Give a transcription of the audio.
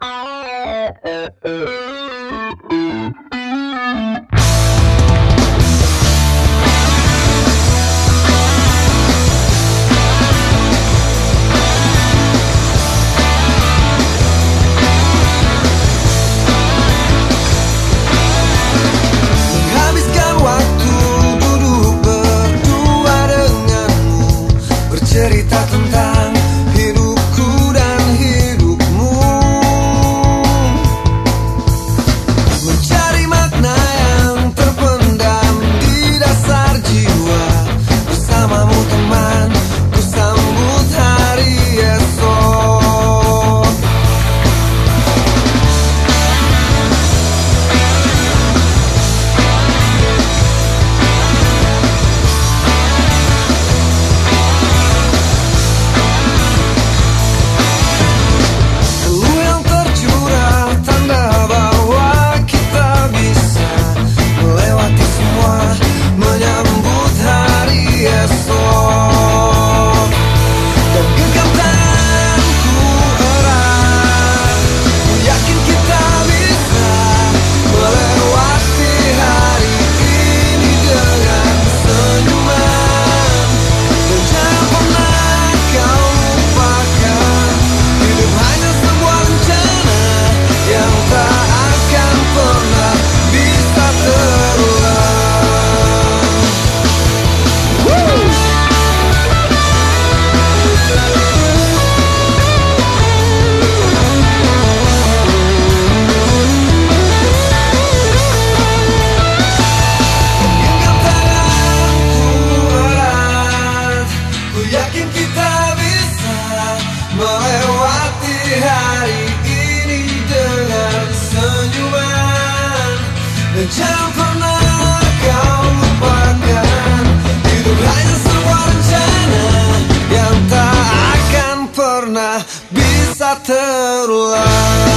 Uh, uh, uh. terulang